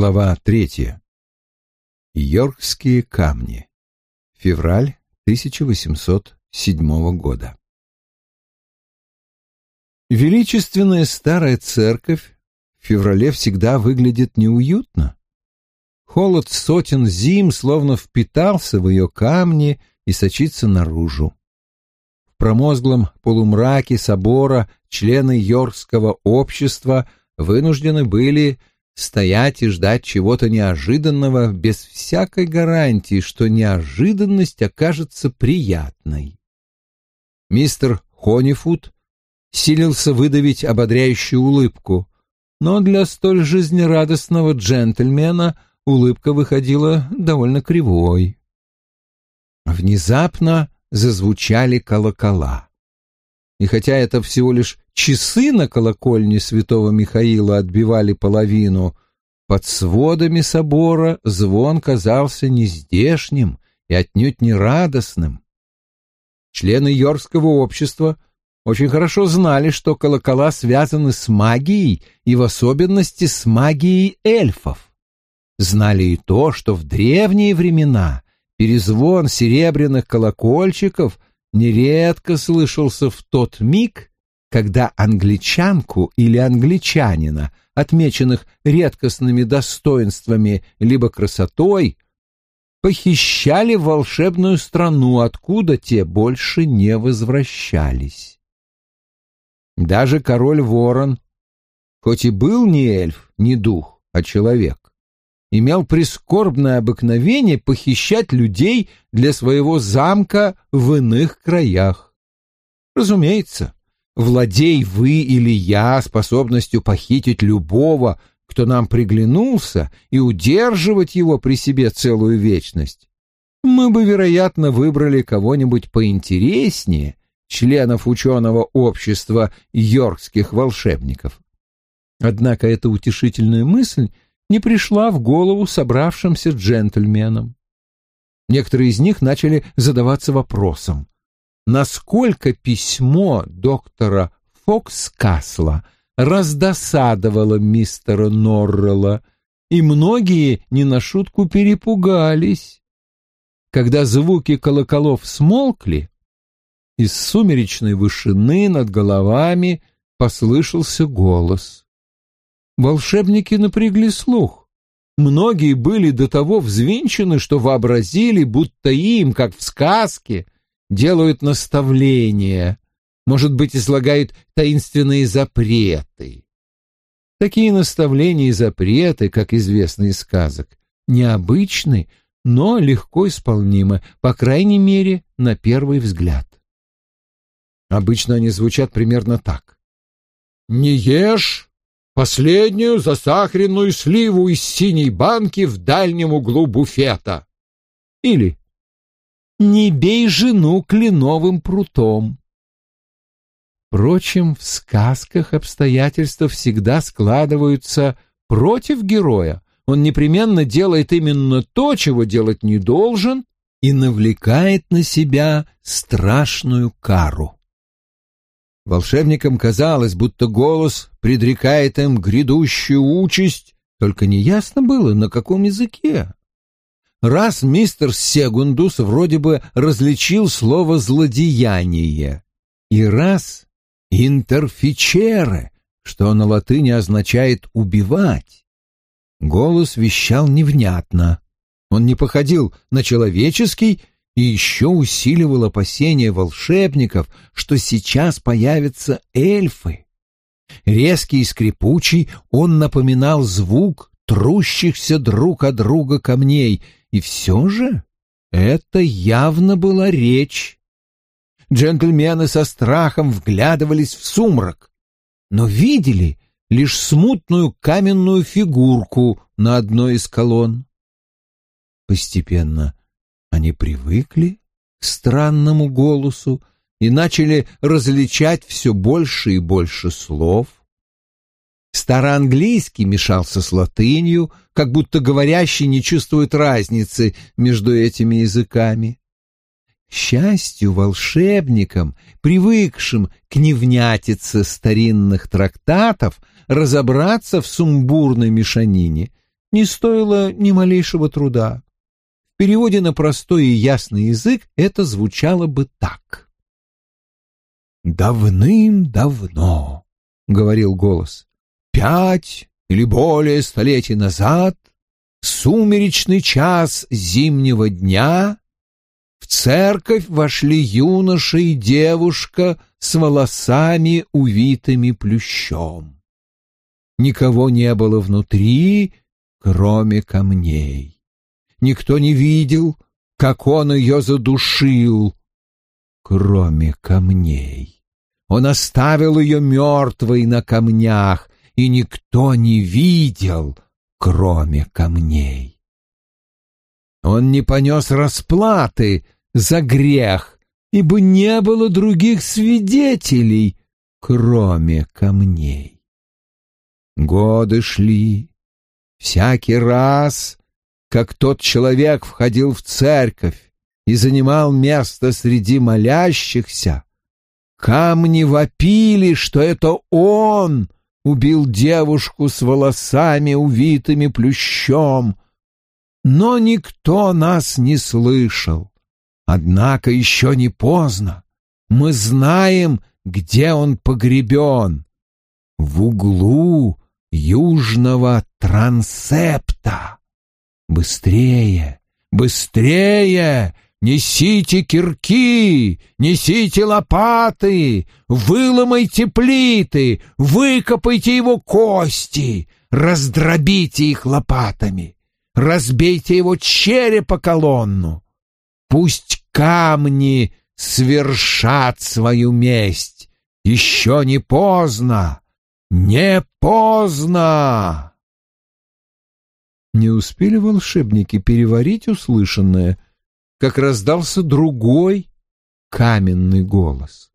Глава третья. Йоркские камни. Февраль 1807 года. Величественная старая церковь в феврале всегда выглядит неуютно. Холод сотен зим словно впитался в ее камни и сочится наружу. В промозглом полумраке собора члены Йоркского общества вынуждены были стоять и ждать чего-то неожиданного без всякой гарантии, что неожиданность окажется приятной. Мистер Хонифуд силился выдавить ободряющую улыбку, но для столь жизнерадостного джентльмена улыбка выходила довольно кривой. Внезапно зазвучали колокола. И хотя это всего лишь часы на колокольне святого Михаила отбивали половину, под сводами собора звон казался нездешним и отнюдь не радостным. Члены Йоркского общества очень хорошо знали, что колокола связаны с магией и в особенности с магией эльфов. Знали и то, что в древние времена перезвон серебряных колокольчиков нередко слышался в тот миг, когда англичанку или англичанина, отмеченных редкостными достоинствами либо красотой, похищали в волшебную страну, откуда те больше не возвращались. Даже король Ворон, хоть и был не эльф, не дух, а человек, имел прискорбное обыкновение похищать людей для своего замка в иных краях. Разумеется, владей вы или я способностью похитить любого, кто нам приглянулся, и удерживать его при себе целую вечность, мы бы, вероятно, выбрали кого-нибудь поинтереснее, членов ученого общества йоркских волшебников. Однако эта утешительная мысль — не пришла в голову собравшимся джентльменам. Некоторые из них начали задаваться вопросом, насколько письмо доктора Фокскасла раздосадовало мистера Норрелла, и многие не на шутку перепугались. Когда звуки колоколов смолкли, из сумеречной вышины над головами послышался голос. Волшебники напрягли слух. Многие были до того взвинчены, что вообразили, будто им, как в сказке, делают наставления, может быть, излагают таинственные запреты. Такие наставления и запреты, как известно из сказок, необычны, но легко исполнимы, по крайней мере, на первый взгляд. Обычно они звучат примерно так. «Не ешь последнюю засахаренную сливу из синей банки в дальнем углу буфета. Или «Не бей жену кленовым прутом». Впрочем, в сказках обстоятельства всегда складываются против героя. Он непременно делает именно то, чего делать не должен, и навлекает на себя страшную кару. Волшебникам казалось, будто голос предрекает им грядущую участь, только неясно было, на каком языке. Раз мистер Сегундус вроде бы различил слово «злодеяние», и раз «интерфичере», что на латыни означает «убивать». Голос вещал невнятно. Он не походил на человеческий и еще усиливал опасения волшебников, что сейчас появятся эльфы. Резкий и скрипучий он напоминал звук трущихся друг от друга камней, и все же это явно была речь. Джентльмены со страхом вглядывались в сумрак, но видели лишь смутную каменную фигурку на одной из колонн. Постепенно они привыкли к странному голосу и начали различать все больше и больше слов. Староанглийский мешался с латынью, как будто говорящий не чувствует разницы между этими языками. К счастью, волшебникам, привыкшим к невнятице старинных трактатов, разобраться в сумбурной мешанине не стоило ни малейшего труда. В переводе на простой и ясный язык это звучало бы так. «Давным-давно», — говорил голос, — «пять или более столетий назад, сумеречный час зимнего дня, в церковь вошли юноша и девушка с волосами, увитыми плющом. Никого не было внутри, кроме камней. Никто не видел, как он ее задушил, кроме камней. Он оставил ее мертвой на камнях, и никто не видел, кроме камней. Он не понес расплаты за грех, ибо не было других свидетелей, кроме камней. Годы шли. Всякий раз, как тот человек входил в церковь и занимал место среди молящихся, камни вопили, что это он убил девушку с волосами, увитыми плющом. Но никто нас не слышал. Однако еще не поздно. Мы знаем, где он погребен. В углу южного трансепта. Быстрее, быстрее! Несите кирки, несите лопаты, выломайте плиты, выкопайте его кости, раздробите их лопатами, разбейте его череп колонну. Пусть камни свершат свою месть. Еще не поздно, не поздно. Не успели волшебники переварить услышанное — как раздался другой каменный голос.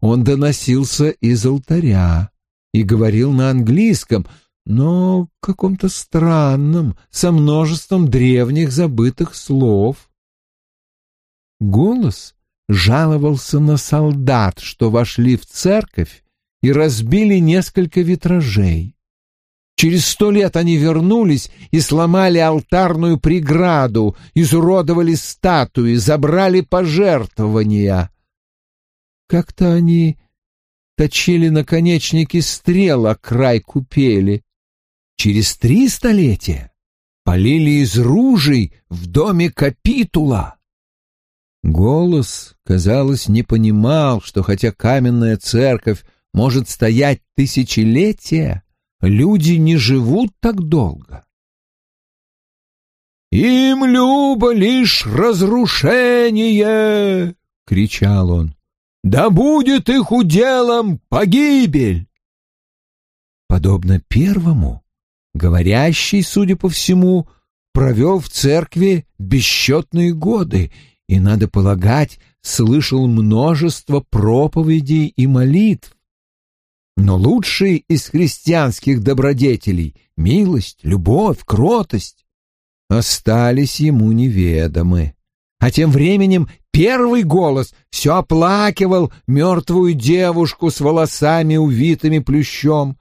Он доносился из алтаря и говорил на английском, но каком-то странном, со множеством древних забытых слов. Голос жаловался на солдат, что вошли в церковь и разбили несколько витражей. Через сто лет они вернулись и сломали алтарную преграду, изуродовали статуи, забрали пожертвования. Как-то они точили наконечники стрел о край купели. Через три столетия полили из ружей в доме капитула. Голос, казалось, не понимал, что хотя каменная церковь может стоять тысячелетия, люди не живут так долго. «Им любо лишь разрушение!» — кричал он. «Да будет их уделом погибель!» Подобно первому, говорящий, судя по всему, провел в церкви бесчетные годы и, надо полагать, слышал множество проповедей и молитв, но лучшие из христианских добродетелей — милость, любовь, кротость — остались ему неведомы. А тем временем первый голос все оплакивал мертвую девушку с волосами, увитыми плющом,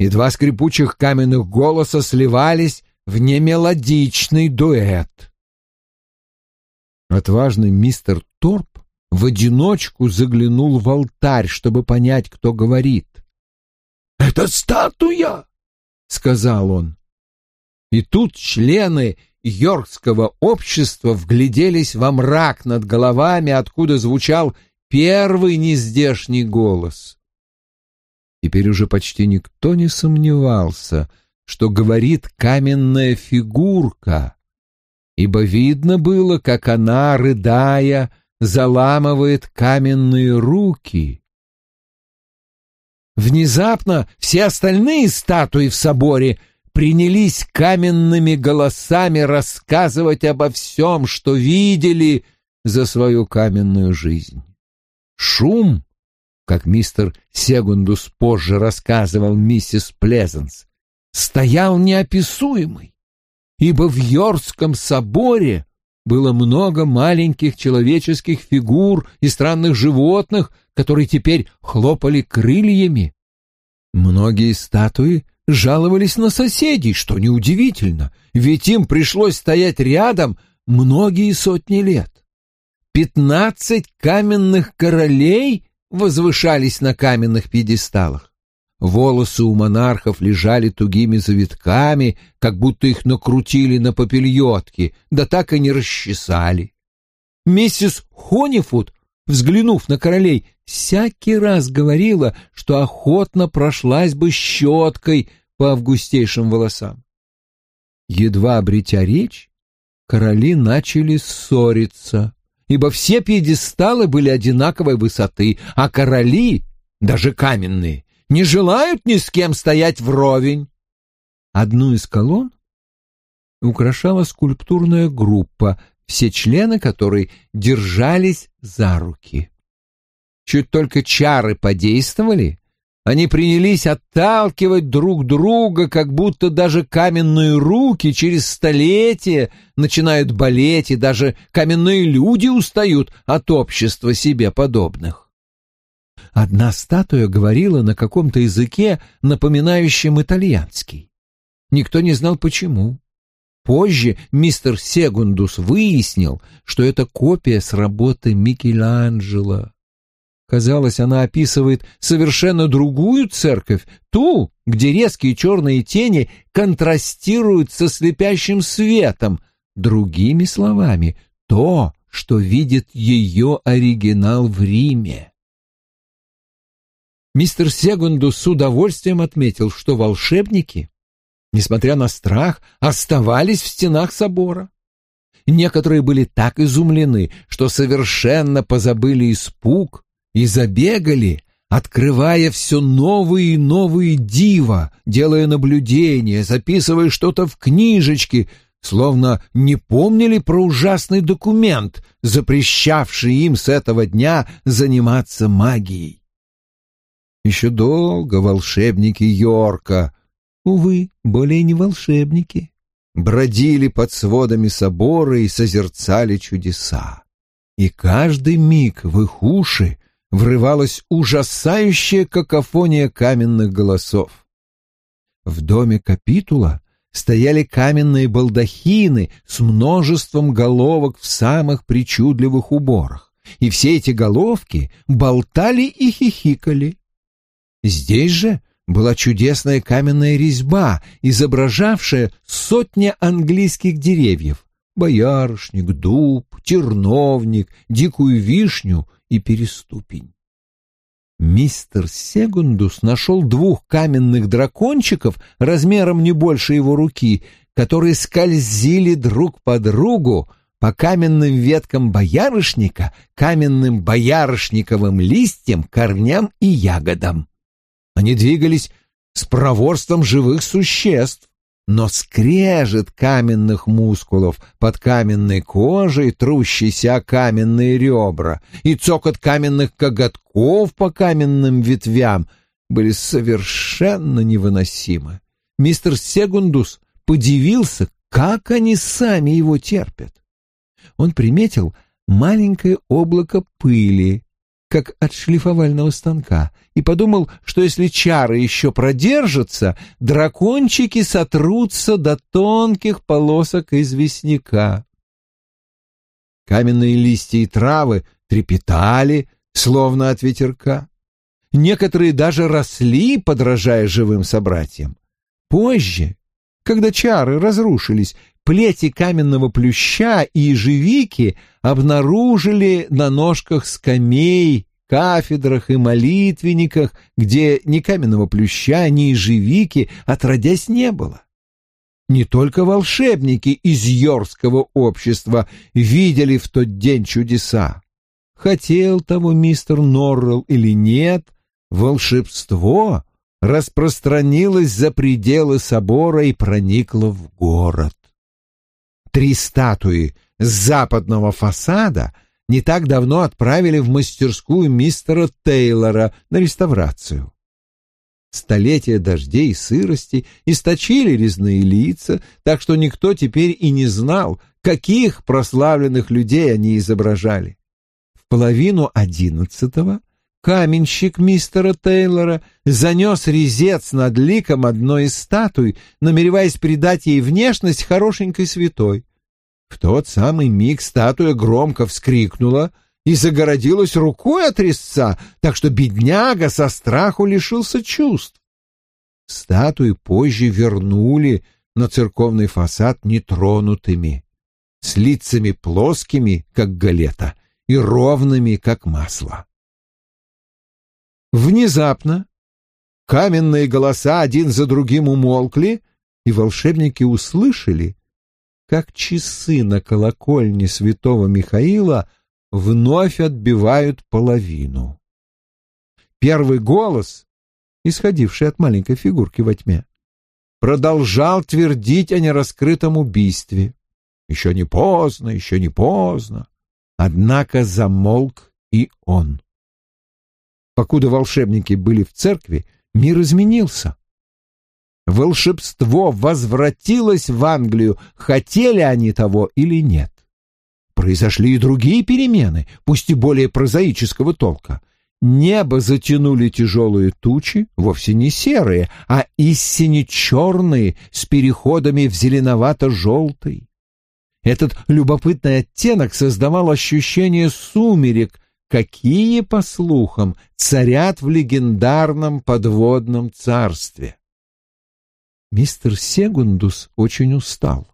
и два скрипучих каменных голоса сливались в немелодичный дуэт. Отважный мистер Торп в одиночку заглянул в алтарь, чтобы понять, кто говорит. «Это статуя!» — сказал он. И тут члены Йоркского общества вгляделись во мрак над головами, откуда звучал первый нездешний голос. Теперь уже почти никто не сомневался, что говорит каменная фигурка, ибо видно было, как она, рыдая, заламывает каменные руки. Внезапно все остальные статуи в соборе принялись каменными голосами рассказывать обо всем, что видели за свою каменную жизнь. Шум, как мистер Сегундус позже рассказывал миссис Плезанс, стоял неописуемый, ибо в Йоркском соборе было много маленьких человеческих фигур и странных животных, которые теперь хлопали крыльями. Многие статуи жаловались на соседей, что неудивительно, ведь им пришлось стоять рядом многие сотни лет. Пятнадцать каменных королей возвышались на каменных пьедесталах. Волосы у монархов лежали тугими завитками, как будто их накрутили на попельотки, да так и не расчесали. Миссис Хонифуд, взглянув на королей, всякий раз говорила, что охотно прошлась бы щеткой по августейшим волосам. Едва обретя речь, короли начали ссориться, ибо все пьедесталы были одинаковой высоты, а короли, даже каменные, не желают ни с кем стоять вровень. Одну из колонн украшала скульптурная группа, все члены которой держались за руки. Чуть только чары подействовали, они принялись отталкивать друг друга, как будто даже каменные руки через столетия начинают болеть, и даже каменные люди устают от общества себе подобных. Одна статуя говорила на каком-то языке, напоминающем итальянский. Никто не знал почему. Позже мистер Сегундус выяснил, что это копия с работы Микеланджело. Казалось, она описывает совершенно другую церковь, ту, где резкие черные тени контрастируют со слепящим светом. Другими словами, то, что видит ее оригинал в Риме. Мистер Сегунду с удовольствием отметил, что волшебники, несмотря на страх, оставались в стенах собора. Некоторые были так изумлены, что совершенно позабыли испуг и забегали, открывая все новые и новые дива, делая наблюдения, записывая что-то в книжечке, словно не помнили про ужасный документ, запрещавший им с этого дня заниматься магией. Еще долго волшебники Йорка, увы, более не волшебники, бродили под сводами собора и созерцали чудеса. И каждый миг в их уши врывалась ужасающая какофония каменных голосов. В доме капитула стояли каменные балдахины с множеством головок в самых причудливых уборах, и все эти головки болтали и хихикали. Здесь же была чудесная каменная резьба, изображавшая сотни английских деревьев — боярышник, дуб, терновник, дикую вишню и переступень. Мистер Сегундус нашел двух каменных дракончиков размером не больше его руки, которые скользили друг по другу по каменным веткам боярышника, каменным боярышниковым листьям, корням и ягодам. Они двигались с проворством живых существ, но скрежет каменных мускулов под каменной кожей, трущийся о каменные ребра, и цокот каменных коготков по каменным ветвям были совершенно невыносимы. Мистер Сегундус подивился, как они сами его терпят. Он приметил маленькое облако пыли, как от шлифовального станка, и подумал, что если чары еще продержатся, дракончики сотрутся до тонких полосок известняка. Каменные листья и травы трепетали, словно от ветерка. Некоторые даже росли, подражая живым собратьям. Позже, когда чары разрушились, плети каменного плюща и ежевики обнаружили на ножках скамей, кафедрах и молитвенниках, где ни каменного плюща, ни ежевики отродясь не было. Не только волшебники из Йорского общества видели в тот день чудеса. Хотел того мистер Норрелл или нет, волшебство распространилось за пределы собора и проникло в город. Три статуи с западного фасада не так давно отправили в мастерскую мистера Тейлора на реставрацию. Столетия дождей и сырости источили резные лица, так что никто теперь и не знал, каких прославленных людей они изображали. В половину одиннадцатого каменщик мистера Тейлора занес резец над ликом одной из статуй, намереваясь придать ей внешность хорошенькой святой. В тот самый миг статуя громко вскрикнула и загородилась рукой от резца, так что бедняга со страху лишился чувств. Статуи позже вернули на церковный фасад нетронутыми, с лицами плоскими, как галета, и ровными, как масло. Внезапно каменные голоса один за другим умолкли, и волшебники услышали, как часы на колокольне святого Михаила вновь отбивают половину. Первый голос, исходивший от маленькой фигурки во тьме, продолжал твердить о нераскрытом убийстве. Еще не поздно, еще не поздно. Однако замолк и он. Покуда волшебники были в церкви, мир изменился. Волшебство возвратилось в Англию, хотели они того или нет. Произошли и другие перемены, пусть и более прозаического толка. Небо затянули тяжелые тучи, вовсе не серые, а истине черные, с переходами в зеленовато-желтый. Этот любопытный оттенок создавал ощущение сумерек, какие, по слухам, царят в легендарном подводном царстве. Мистер Сегундус очень устал.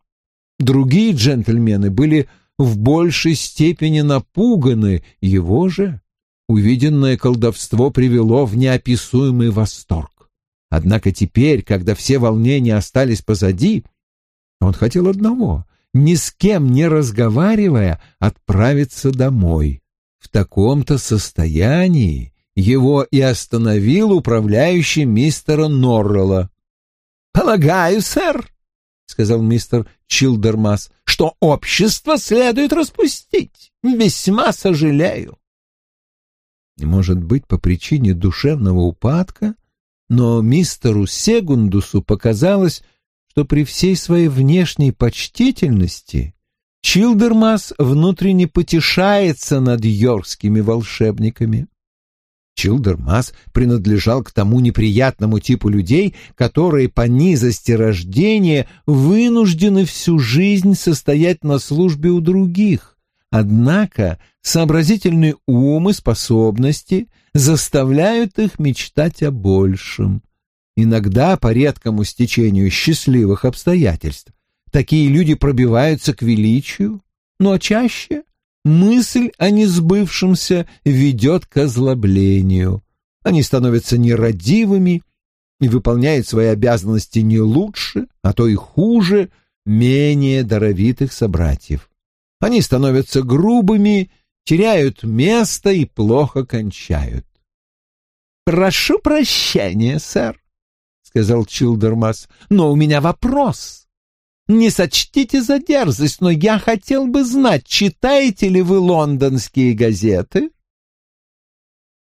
Другие джентльмены были в большей степени напуганы, его же увиденное колдовство привело в неописуемый восторг. Однако теперь, когда все волнения остались позади, он хотел одного — ни с кем не разговаривая, отправиться домой. В таком-то состоянии его и остановил управляющий мистера Норрелла. «Полагаю, сэр», — сказал мистер Чилдермас, — «что общество следует распустить. Весьма сожалею». Может быть, по причине душевного упадка, но мистеру Сегундусу показалось, что при всей своей внешней почтительности Чилдермас внутренне потешается над йоркскими волшебниками. Чилдермас принадлежал к тому неприятному типу людей, которые по низости рождения вынуждены всю жизнь состоять на службе у других. Однако сообразительный ум и способности заставляют их мечтать о большем. Иногда, по редкому стечению счастливых обстоятельств, такие люди пробиваются к величию, но чаще мысль о несбывшемся ведет к озлоблению. Они становятся нерадивыми и выполняют свои обязанности не лучше, а то и хуже, менее даровитых собратьев. Они становятся грубыми, теряют место и плохо кончают. «Прошу прощения, сэр», — сказал Чилдермас, — «но у меня вопрос. Не сочтите за дерзость, но я хотел бы знать, читаете ли вы лондонские газеты?»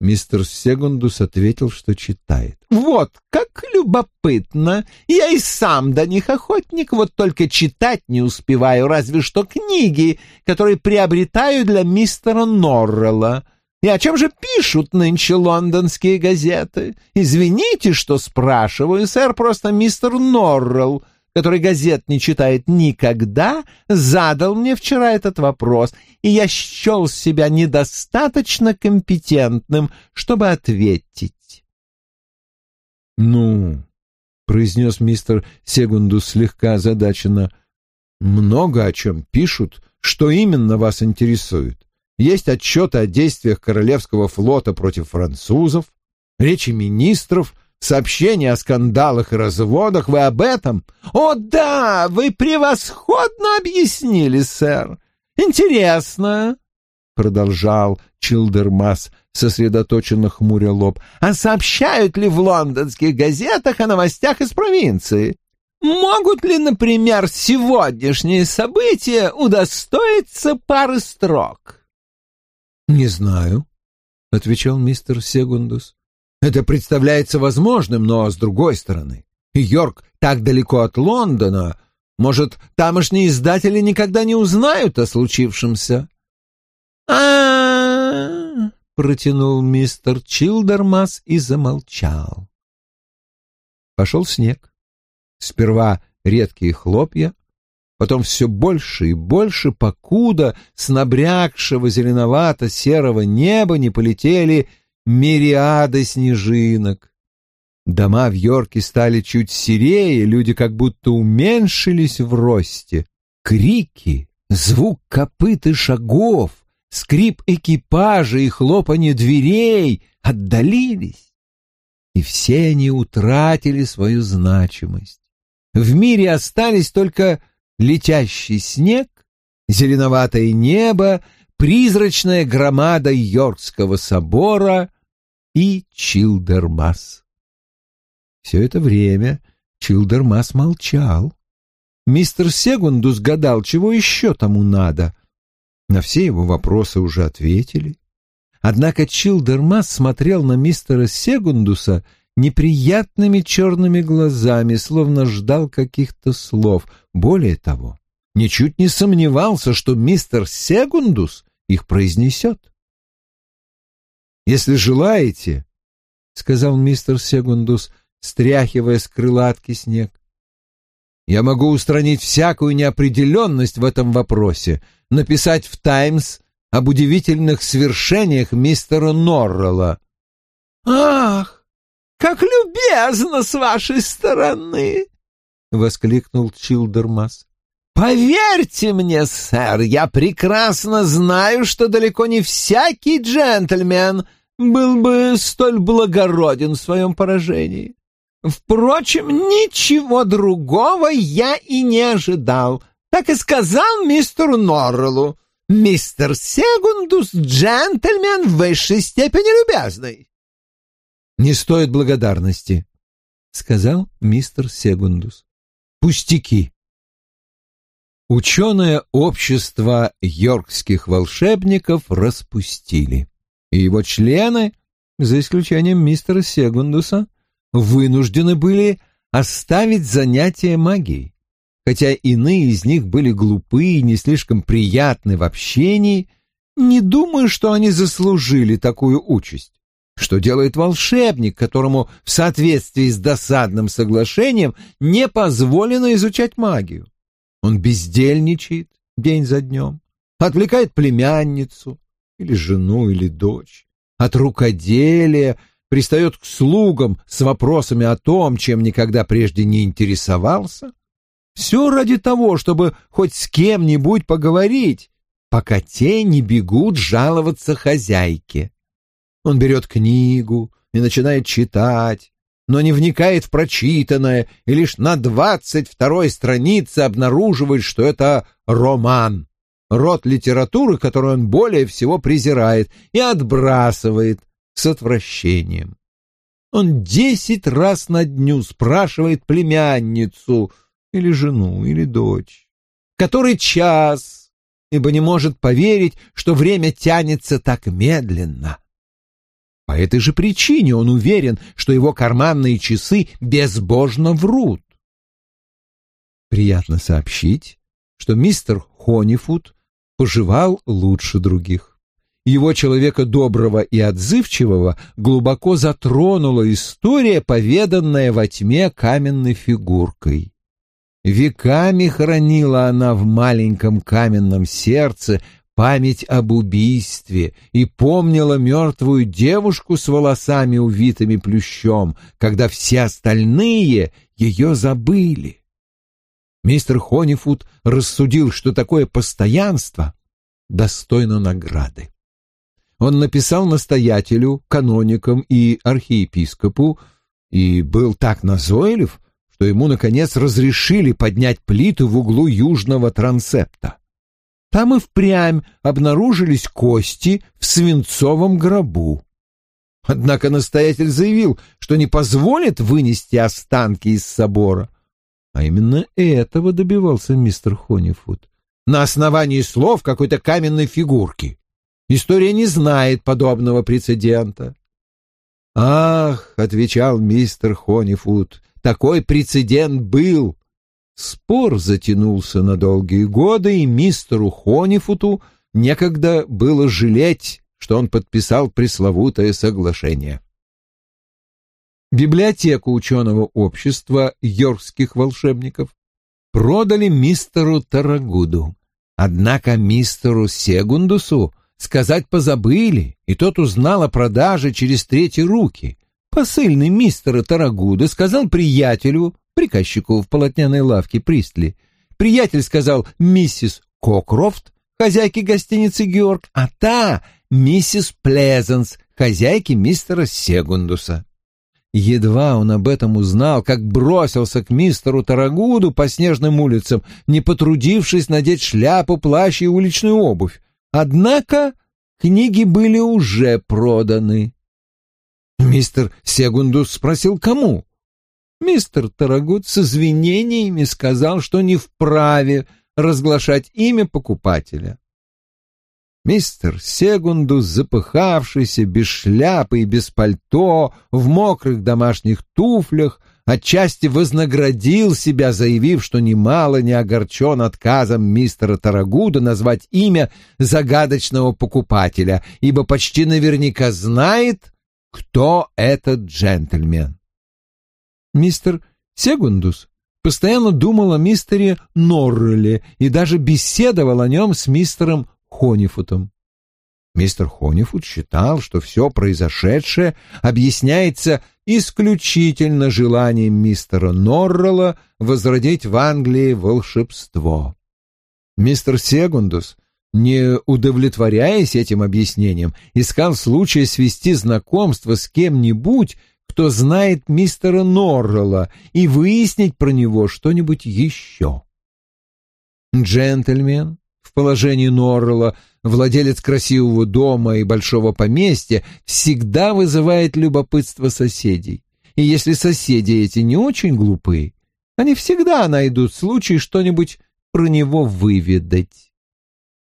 Мистер Сегундус ответил, что читает. «Вот, как любопытно! Я и сам до них охотник, вот только читать не успеваю, разве что книги, которые приобретаю для мистера Норрелла. И о чем же пишут нынче лондонские газеты? Извините, что спрашиваю, сэр, просто мистер Норрелл который газет не читает никогда, задал мне вчера этот вопрос, и я счел себя недостаточно компетентным, чтобы ответить. — Ну, — произнес мистер Сегундус слегка озадаченно, — много о чем пишут, что именно вас интересует. Есть отчеты о действиях Королевского флота против французов, речи министров — сообщения о скандалах и разводах. Вы об этом? О, да, вы превосходно объяснили, сэр. Интересно, продолжал Чилдермас, сосредоточенно хмуря лоб. А сообщают ли в лондонских газетах о новостях из провинции? Могут ли, например, сегодняшние события удостоиться пары строк? Не знаю, отвечал мистер Сегундус. Это представляется возможным, но с другой стороны, Йорк так далеко от Лондона, может, тамошние издатели никогда не узнают о случившемся. А, протянул мистер Чилдермас и замолчал. Пошел снег. Сперва редкие хлопья, потом все больше и больше, покуда с набрякшего зеленовато-серого неба не полетели мириады снежинок. Дома в Йорке стали чуть серее, люди как будто уменьшились в росте. Крики, звук копыт и шагов, скрип экипажа и хлопанье дверей отдалились. И все они утратили свою значимость. В мире остались только летящий снег, зеленоватое небо, призрачная громада Йоркского собора и Чилдермас. Все это время Чилдермас молчал. Мистер Сегундус гадал, чего еще тому надо. На все его вопросы уже ответили. Однако Чилдермас смотрел на мистера Сегундуса неприятными черными глазами, словно ждал каких-то слов. Более того, ничуть не сомневался, что мистер Сегундус их произнесет. «Если желаете», — сказал мистер Сегундус, стряхивая с крылатки снег, — «я могу устранить всякую неопределенность в этом вопросе, написать в «Таймс» об удивительных свершениях мистера Норрелла». «Ах, как любезно с вашей стороны!» — воскликнул Чилдермас. «Поверьте мне, сэр, я прекрасно знаю, что далеко не всякий джентльмен был бы столь благороден в своем поражении. Впрочем, ничего другого я и не ожидал. Так и сказал мистеру Норреллу. Мистер Сегундус — джентльмен в высшей степени любезный. «Не стоит благодарности», — сказал мистер Сегундус. «Пустяки». Ученое общество йоркских волшебников распустили, и его члены, за исключением мистера Сегундуса, вынуждены были оставить занятия магией. Хотя иные из них были глупы и не слишком приятны в общении, не думаю, что они заслужили такую участь. Что делает волшебник, которому в соответствии с досадным соглашением не позволено изучать магию? Он бездельничает день за днем, отвлекает племянницу или жену или дочь от рукоделия, пристает к слугам с вопросами о том, чем никогда прежде не интересовался. Все ради того, чтобы хоть с кем-нибудь поговорить, пока те не бегут жаловаться хозяйке. Он берет книгу и начинает читать, но не вникает в прочитанное и лишь на двадцать второй странице обнаруживает, что это роман, род литературы, который он более всего презирает и отбрасывает с отвращением. Он десять раз на дню спрашивает племянницу или жену, или дочь, который час, ибо не может поверить, что время тянется так медленно. По этой же причине он уверен, что его карманные часы безбожно врут. Приятно сообщить, что мистер Хонифуд поживал лучше других. Его человека доброго и отзывчивого глубоко затронула история, поведанная во тьме каменной фигуркой. Веками хранила она в маленьком каменном сердце память об убийстве и помнила мертвую девушку с волосами, увитыми плющом, когда все остальные ее забыли. Мистер Хонифуд рассудил, что такое постоянство достойно награды. Он написал настоятелю, каноникам и архиепископу и был так назойлив, что ему, наконец, разрешили поднять плиту в углу южного трансепта. Там и впрямь обнаружились кости в свинцовом гробу. Однако настоятель заявил, что не позволит вынести останки из собора. А именно этого добивался мистер Хонифуд. На основании слов какой-то каменной фигурки. История не знает подобного прецедента. «Ах», — отвечал мистер Хонифуд, — «такой прецедент был, Спор затянулся на долгие годы, и мистеру Хонифуту некогда было жалеть, что он подписал пресловутое соглашение. Библиотеку ученого общества йоркских волшебников продали мистеру Тарагуду. Однако мистеру Сегундусу сказать позабыли, и тот узнал о продаже через третьи руки. Посыльный мистера Тарагуда сказал приятелю, приказчику в полотняной лавке Пристли. Приятель сказал миссис Кокрофт, хозяйке гостиницы Георг, а та — миссис Плезанс, хозяйке мистера Сегундуса. Едва он об этом узнал, как бросился к мистеру Тарагуду по снежным улицам, не потрудившись надеть шляпу, плащ и уличную обувь. Однако книги были уже проданы. Мистер Сегундус спросил, кому? Мистер Тарагуд с извинениями сказал, что не вправе разглашать имя покупателя. Мистер Сегундус, запыхавшийся, без шляпы и без пальто, в мокрых домашних туфлях, отчасти вознаградил себя, заявив, что немало не огорчен отказом мистера Тарагуда назвать имя загадочного покупателя, ибо почти наверняка знает, кто этот джентльмен. Мистер Сегундус постоянно думал о мистере Норреле и даже беседовал о нем с мистером Хонифутом. Мистер Хонифут считал, что все произошедшее объясняется исключительно желанием мистера Норрелла возродить в Англии волшебство. Мистер Сегундус, не удовлетворяясь этим объяснением, искал случая свести знакомство с кем-нибудь, кто знает мистера Норрелла, и выяснить про него что-нибудь еще. Джентльмен, в положении Норрелла, владелец красивого дома и большого поместья, всегда вызывает любопытство соседей. И если соседи эти не очень глупы, они всегда найдут случай что-нибудь про него выведать.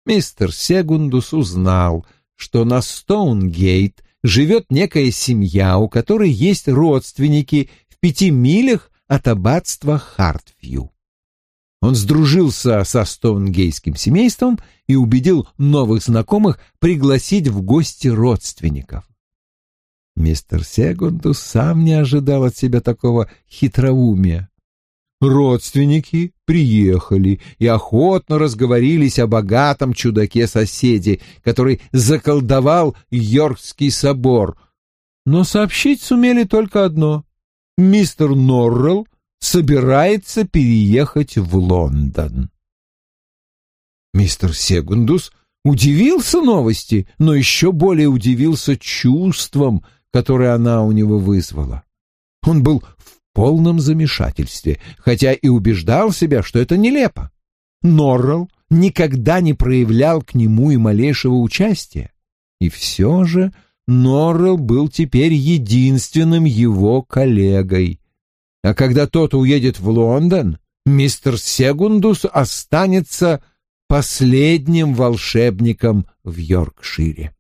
Мистер Сегундус узнал, что на Стоунгейт живет некая семья, у которой есть родственники в пяти милях от аббатства Хартфью. Он сдружился со стоунгейским семейством и убедил новых знакомых пригласить в гости родственников. Мистер Сегундус сам не ожидал от себя такого хитроумия. Родственники приехали и охотно разговорились о богатом чудаке соседи, который заколдовал Йоркский собор. Но сообщить сумели только одно. Мистер Норрелл собирается переехать в Лондон. Мистер Сегундус удивился новости, но еще более удивился чувством, которое она у него вызвала. Он был в полном замешательстве, хотя и убеждал себя, что это нелепо. Норрелл никогда не проявлял к нему и малейшего участия. И все же Норрелл был теперь единственным его коллегой. А когда тот уедет в Лондон, мистер Сегундус останется последним волшебником в Йоркшире.